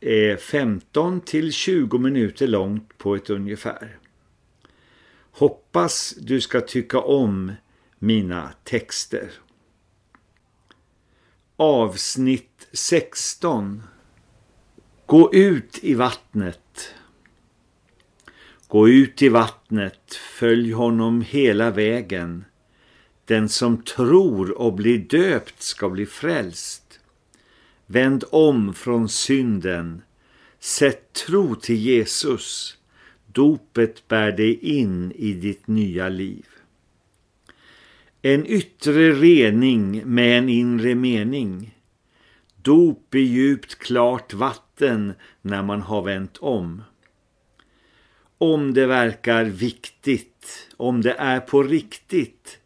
är 15 till 20 minuter långt på ett ungefär. Hoppas du ska tycka om mina texter. Avsnitt 16 Gå ut i vattnet. Gå ut i vattnet, följ honom hela vägen. Den som tror och blir döpt ska bli frälst. Vänd om från synden. Sätt tro till Jesus. Dopet bär dig in i ditt nya liv. En yttre rening med en inre mening. Dop i djupt klart vatten när man har vänt om. Om det verkar viktigt, om det är på riktigt,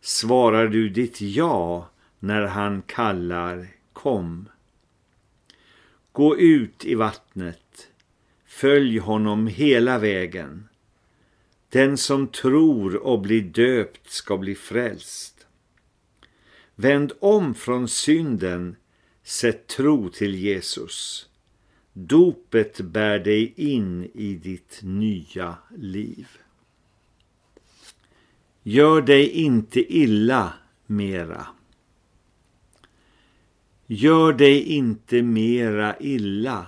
svarar du ditt ja när han kallar kom. Gå ut i vattnet, följ honom hela vägen. Den som tror och blir döpt ska bli frälst. Vänd om från synden, sätt tro till Jesus. Dopet bär dig in i ditt nya liv. Gör dig inte illa mera. Gör dig inte mera illa.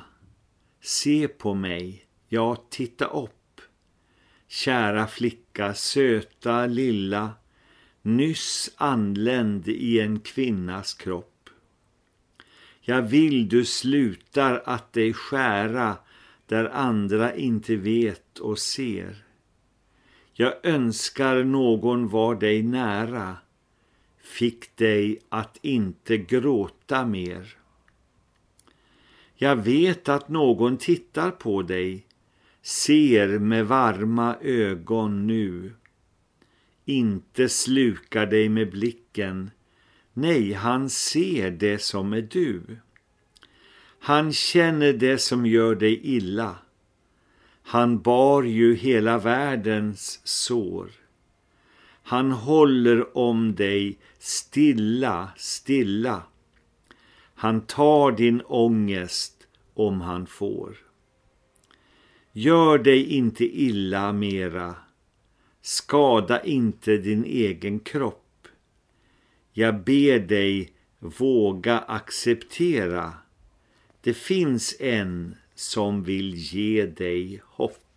Se på mig, ja titta upp. Kära flicka, söta lilla, nyss anländ i en kvinnas kropp. Jag vill du slutar att dig skära där andra inte vet och ser. Jag önskar någon var dig nära, fick dig att inte gråta mer. Jag vet att någon tittar på dig, ser med varma ögon nu. Inte slukar dig med blicken, nej han ser det som är du. Han känner det som gör dig illa. Han bar ju hela världens sår. Han håller om dig stilla, stilla. Han tar din ångest om han får. Gör dig inte illa mera. Skada inte din egen kropp. Jag ber dig våga acceptera. Det finns en som vill ge dig hopp.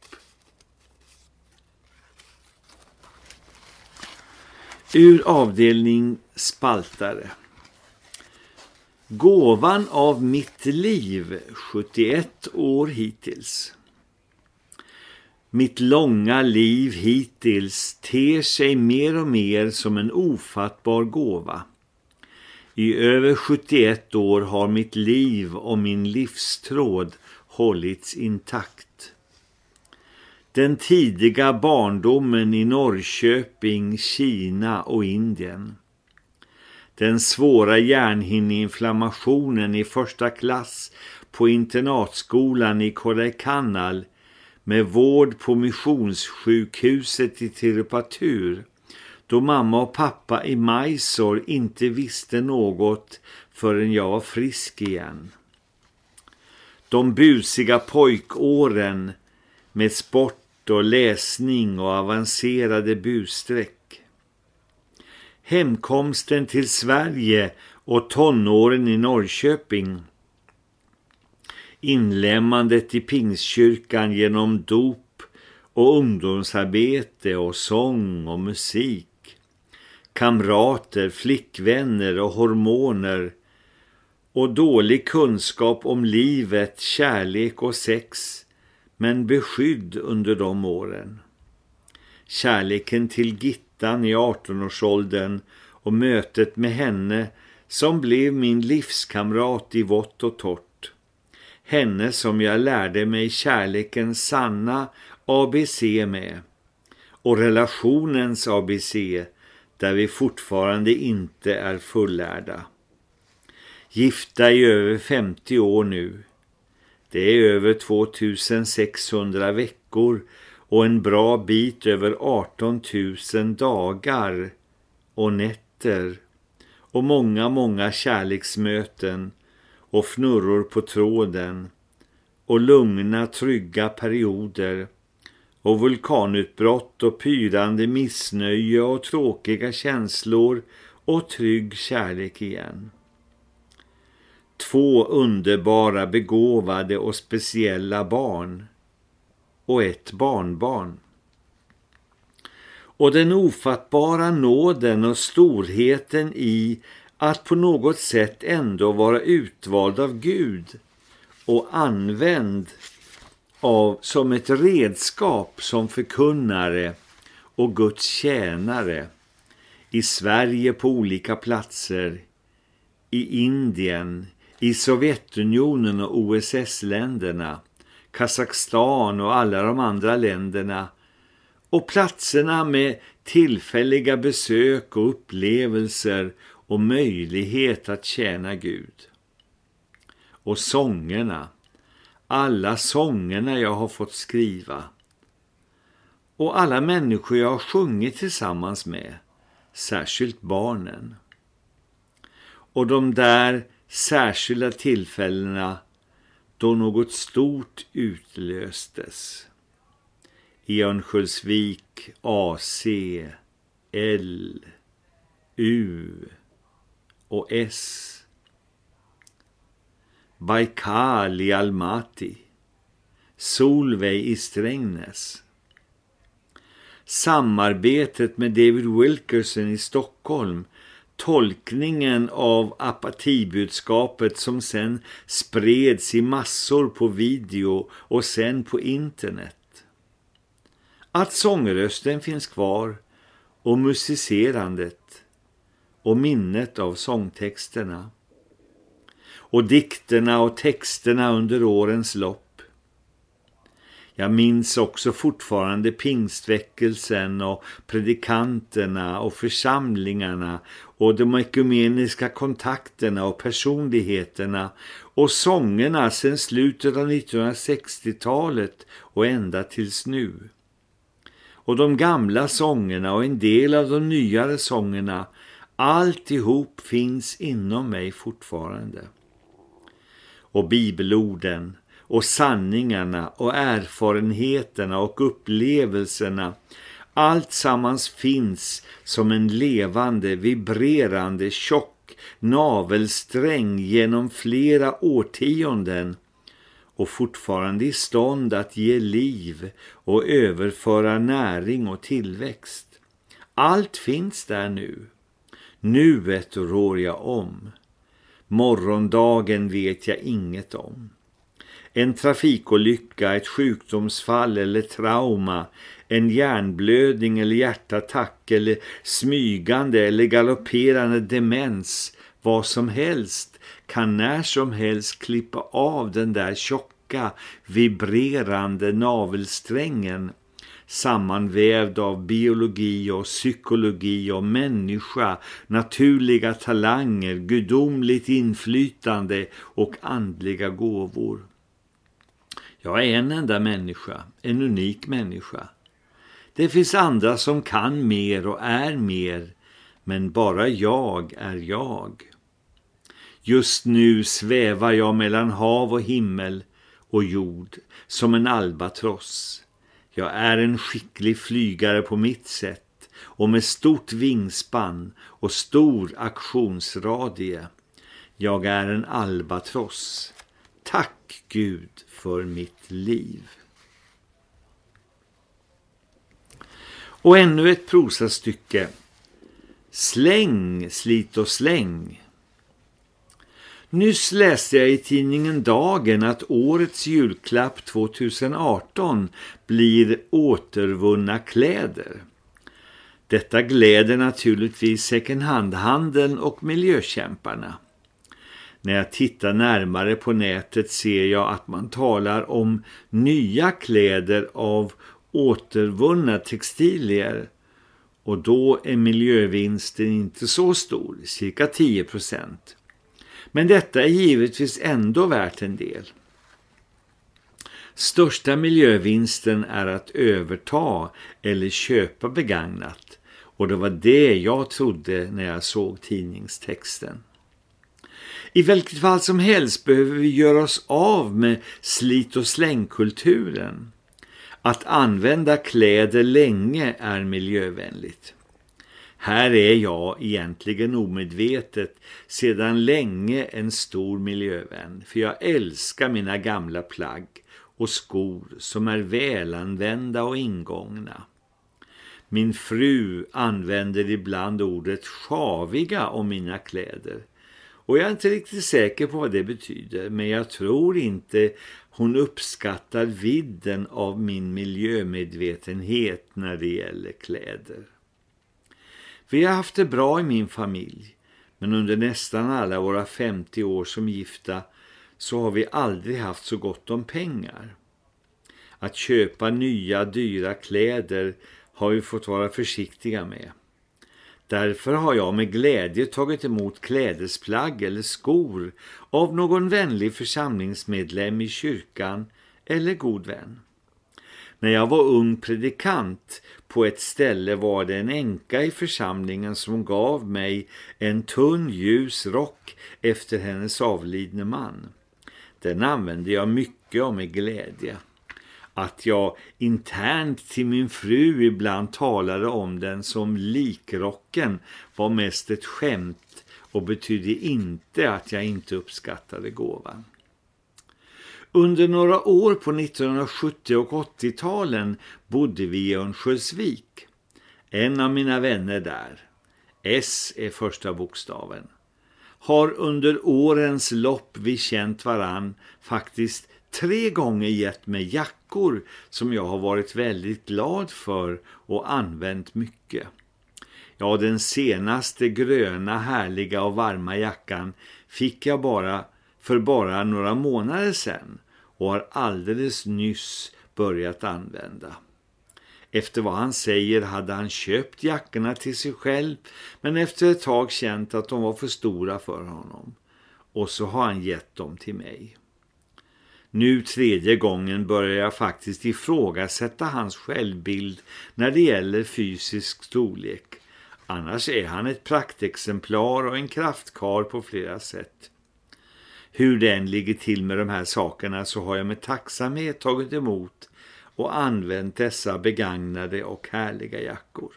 Ur avdelning spaltare. Gåvan av mitt liv, 71 år hittills. Mitt långa liv hittills ter sig mer och mer som en ofattbar gåva. I över 71 år har mitt liv och min livstråd hållits intakt. Den tidiga barndomen i Norrköping, Kina och Indien. Den svåra hjärnhinneinflammationen i första klass på internatskolan i Kodaikanal med vård på missionssjukhuset i Tirupatur då mamma och pappa i Mysore inte visste något förrän jag var frisk igen. De busiga pojkåren med sport och läsning och avancerade bussträck. Hemkomsten till Sverige och tonåren i Norrköping. Inlämmandet i Pingstkyrkan genom dop och ungdomsarbete och sång och musik. Kamrater, flickvänner och hormoner och dålig kunskap om livet, kärlek och sex men beskydd under de åren. Kärleken till Gittan i 18-årsåldern och mötet med henne som blev min livskamrat i vått och torrt. Henne som jag lärde mig kärlekens sanna ABC med och relationens ABC där vi fortfarande inte är fullärda. Gifta i över 50 år nu. Det är över 2600 veckor och en bra bit över 18 000 dagar och nätter och många, många kärleksmöten och fnurror på tråden och lugna, trygga perioder och vulkanutbrott och pyrande missnöje och tråkiga känslor och trygg kärlek igen. Två underbara, begåvade och speciella barn och ett barnbarn. Och den ofattbara nåden och storheten i att på något sätt ändå vara utvald av Gud och använd av som ett redskap som förkunnare och Guds tjänare i Sverige på olika platser, i Indien, i Sovjetunionen och OSS-länderna, Kazakstan och alla de andra länderna och platserna med tillfälliga besök och upplevelser och möjlighet att tjäna Gud. Och sångerna, alla sångerna jag har fått skriva och alla människor jag har sjungit tillsammans med, särskilt barnen. Och de där särskilda tillfällena då något stort utlöstes. I Örnsköldsvik AC, L, U och S. Baikal i Almaty. Solveig i Strängnäs. Samarbetet med David Wilkerson i Stockholm tolkningen av apatibudskapet som sen spreds i massor på video och sen på internet. Att sångrösten finns kvar och musicerandet och minnet av sångtexterna och dikterna och texterna under årens lopp jag minns också fortfarande pingstväckelsen och predikanterna och församlingarna och de ekumeniska kontakterna och personligheterna och sångerna sedan slutet av 1960-talet och ända tills nu. Och de gamla sångerna och en del av de nyare sångerna, alltihop finns inom mig fortfarande. Och bibelorden och sanningarna och erfarenheterna och upplevelserna. Allt sammans finns som en levande, vibrerande, tjock navelsträng genom flera årtionden och fortfarande i stånd att ge liv och överföra näring och tillväxt. Allt finns där nu. Nuet rår jag om. Morgondagen vet jag inget om en trafikolycka, ett sjukdomsfall eller trauma, en hjärnblödning eller hjärtattack eller smygande eller galopperande demens, vad som helst kan när som helst klippa av den där tjocka, vibrerande navelsträngen sammanvävd av biologi och psykologi och människa, naturliga talanger, gudomligt inflytande och andliga gåvor. Jag är en enda människa, en unik människa. Det finns andra som kan mer och är mer, men bara jag är jag. Just nu svävar jag mellan hav och himmel och jord som en albatross. Jag är en skicklig flygare på mitt sätt och med stort vingspann och stor aktionsradie. Jag är en albatross. Tack Gud för mitt liv. Och ännu ett prosastycke. Släng, slit och släng. Nyss läste jag i tidningen Dagen att årets julklapp 2018 blir återvunna kläder. Detta gläder naturligtvis second hand-handeln och miljökämparna. När jag tittar närmare på nätet ser jag att man talar om nya kläder av återvunna textilier och då är miljövinsten inte så stor, cirka 10 procent. Men detta är givetvis ändå värt en del. Största miljövinsten är att överta eller köpa begagnat och det var det jag trodde när jag såg tidningstexten. I vilket fall som helst behöver vi göra oss av med slit- och slängkulturen. Att använda kläder länge är miljövänligt. Här är jag egentligen omedvetet sedan länge en stor miljövän för jag älskar mina gamla plagg och skor som är välanvända och ingångna. Min fru använder ibland ordet sjaviga om mina kläder och jag är inte riktigt säker på vad det betyder men jag tror inte hon uppskattar vidden av min miljömedvetenhet när det gäller kläder. Vi har haft det bra i min familj men under nästan alla våra 50 år som gifta så har vi aldrig haft så gott om pengar. Att köpa nya dyra kläder har vi fått vara försiktiga med. Därför har jag med glädje tagit emot klädesplagg eller skor av någon vänlig församlingsmedlem i kyrkan eller god vän. När jag var ung predikant på ett ställe var det en änka i församlingen som gav mig en tunn ljus rock efter hennes avlidne man. Den använde jag mycket och med glädje. Att jag internt till min fru ibland talade om den som likrocken var mest ett skämt och betydde inte att jag inte uppskattade gåvan. Under några år på 1970- och 80-talen bodde vi i Örnsköldsvik. En av mina vänner där, S är första bokstaven, har under årens lopp vi känt varann faktiskt tre gånger gett mig jackor som jag har varit väldigt glad för och använt mycket. Ja, den senaste gröna, härliga och varma jackan fick jag bara för bara några månader sedan och har alldeles nyss börjat använda. Efter vad han säger hade han köpt jackorna till sig själv men efter ett tag känt att de var för stora för honom. Och så har han gett dem till mig. Nu tredje gången börjar jag faktiskt ifrågasätta hans självbild när det gäller fysisk storlek. Annars är han ett praktexemplar och en kraftkar på flera sätt. Hur den ligger till med de här sakerna så har jag med tacksamhet tagit emot och använt dessa begagnade och härliga jackor.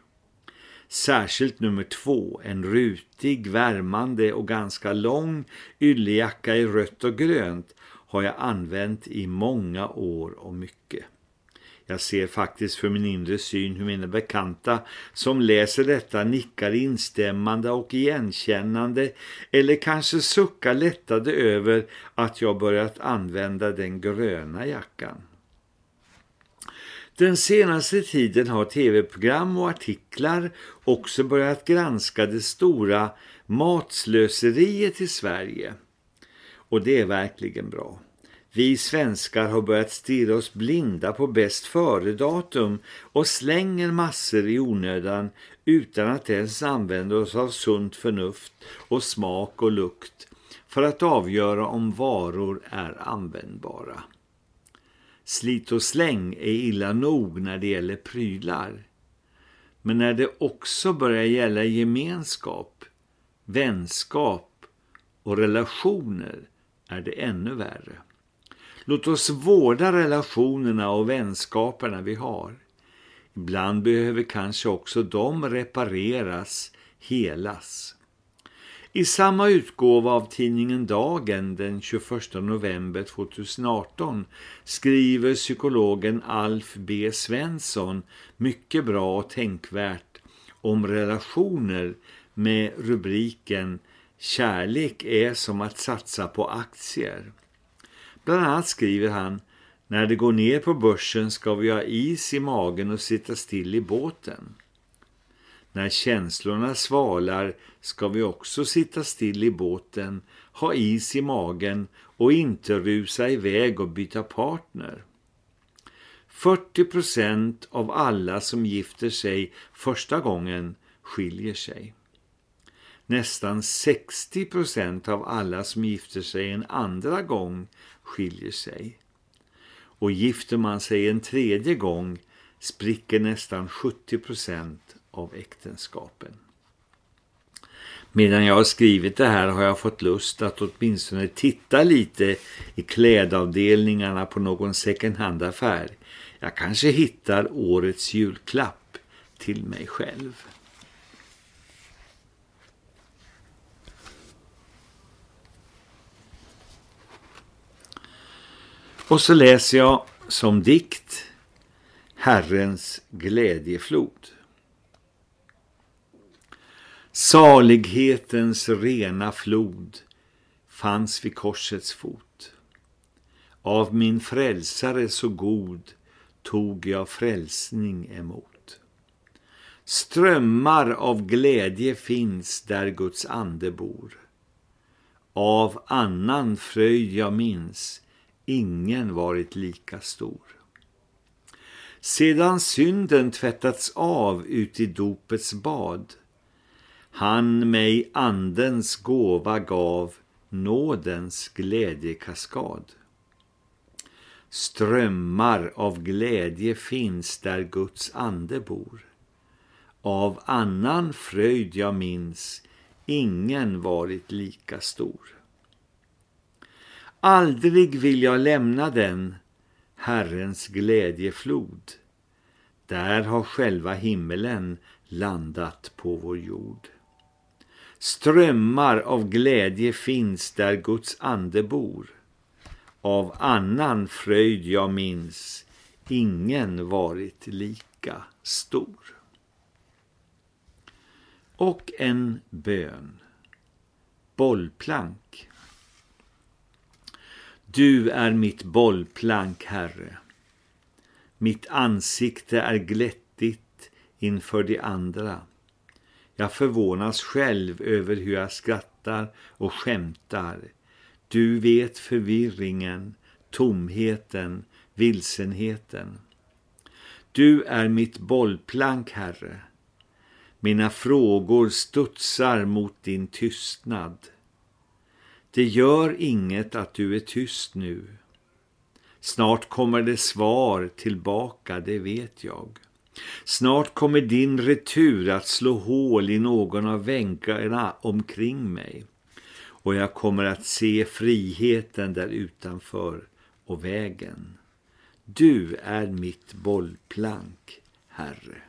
Särskilt nummer två, en rutig, värmande och ganska lång yllejacka i rött och grönt har jag använt i många år och mycket. Jag ser faktiskt för min inre syn hur mina bekanta som läser detta nickar instämmande och igenkännande eller kanske suckar lättade över att jag börjat använda den gröna jackan. Den senaste tiden har tv-program och artiklar också börjat granska det stora matslöseriet i Sverige. Och det är verkligen bra. Vi svenskar har börjat stirra oss blinda på bäst före-datum och slänger massor i onödan utan att ens använda oss av sunt förnuft och smak och lukt för att avgöra om varor är användbara. Slit och släng är illa nog när det gäller prylar. Men när det också börjar gälla gemenskap, vänskap och relationer är det ännu värre. Låt oss vårda relationerna och vänskaperna vi har. Ibland behöver kanske också de repareras, helas. I samma utgåva av tidningen Dagen den 21 november 2018 skriver psykologen Alf B. Svensson mycket bra och tänkvärt om relationer med rubriken Kärlek är som att satsa på aktier. Bland annat skriver han När det går ner på börsen ska vi ha is i magen och sitta still i båten. När känslorna svalar ska vi också sitta still i båten, ha is i magen och inte rusa iväg och byta partner. 40% av alla som gifter sig första gången skiljer sig. Nästan 60% av alla som gifter sig en andra gång skiljer sig. Och gifter man sig en tredje gång spricker nästan 70% av äktenskapen. Medan jag har skrivit det här har jag fått lust att åtminstone titta lite i klädavdelningarna på någon second hand-affär. Jag kanske hittar årets julklapp till mig själv. Och så läser jag som dikt Herrens glädjeflod. Salighetens rena flod fanns vid korsets fot. Av min frälsare så god tog jag frälsning emot. Strömmar av glädje finns där Guds ande bor. Av annan fröjd jag minns, ingen varit lika stor. Sedan synden tvättats av ut i dopets bad, han mig andens gåva gav, nådens glädjekaskad. Strömmar av glädje finns där Guds ande bor. Av annan fröjd jag minns, ingen varit lika stor. Aldrig vill jag lämna den, Herrens glädjeflod. Där har själva himmelen landat på vår jord. Strömmar av glädje finns där Guds ande bor. Av annan fröjd jag minns, ingen varit lika stor. Och en bön. Bollplank. Du är mitt bollplank, Herre. Mitt ansikte är glättigt inför de andra. Jag förvånas själv över hur jag skrattar och skämtar. Du vet förvirringen, tomheten, vilsenheten. Du är mitt bollplank, Herre. Mina frågor studsar mot din tystnad. Det gör inget att du är tyst nu. Snart kommer det svar tillbaka, det vet jag. Snart kommer din retur att slå hål i någon av vänkarna omkring mig. Och jag kommer att se friheten där utanför och vägen. Du är mitt bollplank, Herre.